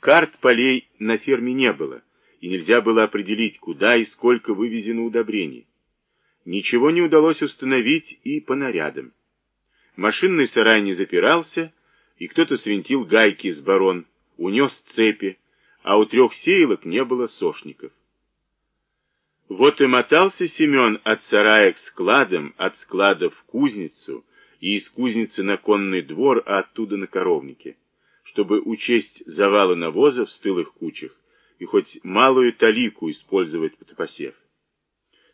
Карт полей на ферме не было, и нельзя было определить, куда и сколько вывезено удобрений. Ничего не удалось установить и по нарядам. Машинный сарай не запирался, и кто-то свинтил гайки с барон, унес цепи, а у трех сеялок не было сошников. Вот и мотался Семен от сарая к складам, от склада в кузницу, и из кузницы на конный двор, а оттуда на коровнике, чтобы учесть завалы навоза в стылых кучах и хоть малую талику использовать под посев.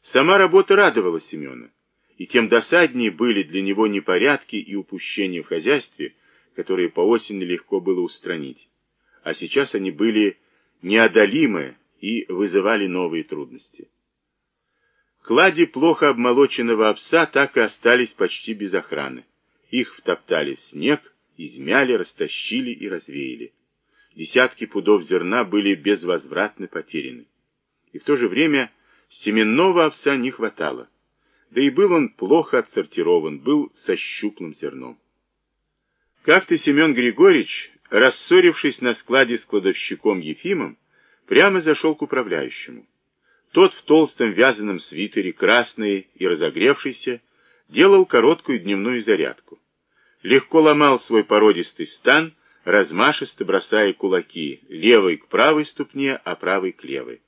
Сама работа радовала Семена, и тем досаднее были для него непорядки и упущения в хозяйстве, которые по осени легко было устранить, а сейчас они были неодолимы и вызывали новые трудности. Клади плохо обмолоченного овса так и остались почти без охраны. Их втоптали в снег, измяли, растащили и развеяли. Десятки пудов зерна были безвозвратно потеряны. И в то же время семенного овса не хватало. Да и был он плохо отсортирован, был со щуплым зерном. Как-то Семен Григорьевич, рассорившись на складе с кладовщиком Ефимом, прямо зашел к управляющему. Тот в толстом вязаном свитере, красный и разогревшийся, делал короткую дневную зарядку. Легко ломал свой породистый стан, размашисто бросая кулаки, левой к правой ступне, а правой к левой.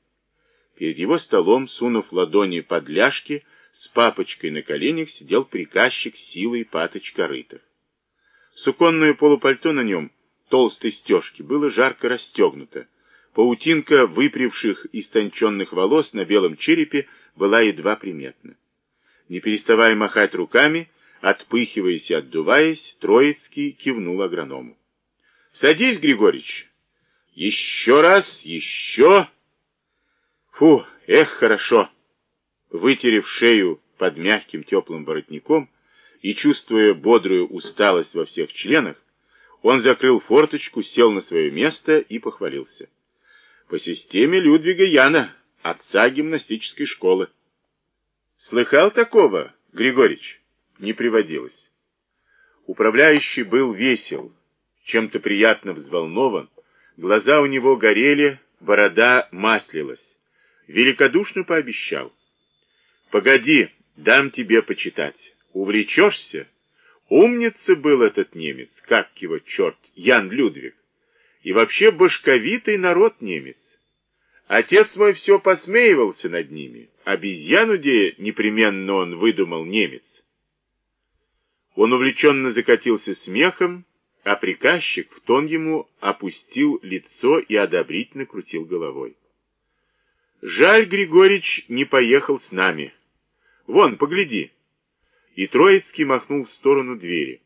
Перед его столом, сунув ладони под ляжки, с папочкой на коленях сидел приказчик силой Паточ Корытов. Суконное полупальто на нем, толстой стежки, было жарко расстегнуто, Паутинка выпревших истонченных волос на белом черепе была едва приметна. Не переставая махать руками, отпыхиваясь и отдуваясь, Троицкий кивнул агроному. «Садись, Григорьевич!» «Еще раз, еще!» «Фу, эх, хорошо!» Вытерев шею под мягким теплым воротником и чувствуя бодрую усталость во всех членах, он закрыл форточку, сел на свое место и похвалился по системе Людвига Яна, отца гимнастической школы. Слыхал такого, Григорьевич? Не приводилось. Управляющий был весел, чем-то приятно взволнован, глаза у него горели, борода маслилась. Великодушно пообещал. «Погоди, дам тебе почитать. Увлечешься?» Умница был этот немец, как его черт, Ян Людвиг. И вообще башковитый народ немец. Отец мой все посмеивался над ними. Обезьяну где непременно он выдумал немец. Он увлеченно закатился смехом, а приказчик в тон ему опустил лицо и одобрительно крутил головой. Жаль, Григорьевич не поехал с нами. Вон, погляди. И Троицкий махнул в сторону двери.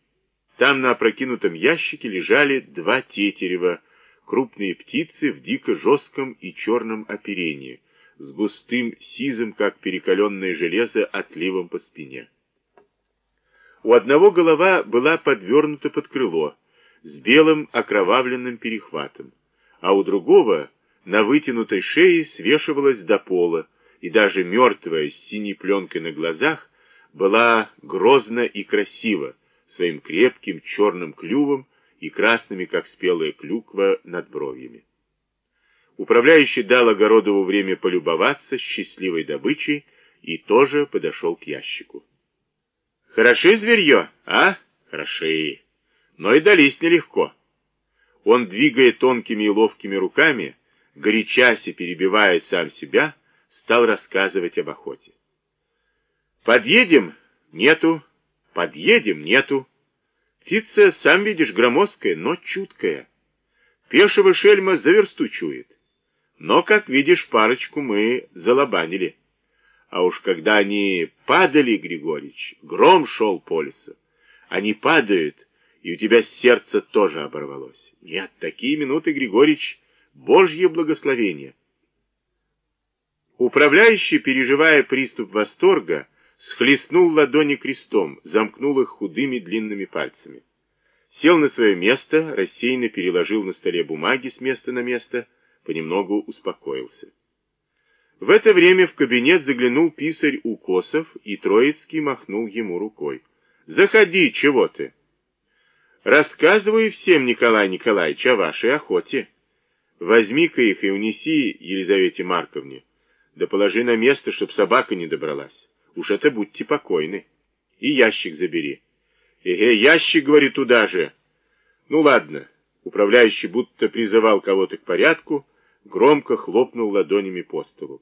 Там на опрокинутом ящике лежали два тетерева, крупные птицы в дико жестком и черном оперении, с густым сизым, как перекаленное железо, отливом по спине. У одного голова была подвернута под крыло, с белым окровавленным перехватом, а у другого на вытянутой шее свешивалась до пола, и даже мертвая с синей пленкой на глазах была грозно и красиво, своим крепким черным клювом и красными, как спелая клюква, над бровьями. Управляющий дал Огородову время полюбоваться счастливой добычей и тоже подошел к ящику. «Хороши зверье, а? Хороши. Но и дались нелегко». Он, двигая тонкими и ловкими руками, горячась и перебивая сам себя, стал рассказывать об охоте. «Подъедем? Нету. Подъедем, нету. Птица, сам видишь, громоздкая, но чуткая. Пешего шельма за версту чует. Но, как видишь, парочку мы залобанили. А уж когда они падали, Григорьевич, гром шел по лесу. Они падают, и у тебя сердце тоже оборвалось. Нет, такие минуты, Григорьевич, Божье благословение. Управляющий, переживая приступ восторга, схлестнул ладони крестом, замкнул их худыми длинными пальцами. Сел на свое место, рассеянно переложил на столе бумаги с места на место, понемногу успокоился. В это время в кабинет заглянул писарь Укосов, и Троицкий махнул ему рукой. «Заходи, чего ты?» «Рассказываю всем, Николай Николаевич, о вашей охоте. Возьми-ка их и унеси Елизавете Марковне. Да положи на место, чтоб собака не добралась. Уж это будьте покойны. И ящик забери. Эге, ящик, говорит, туда же. Ну ладно. Управляющий будто призывал кого-то к порядку, громко хлопнул ладонями по столу.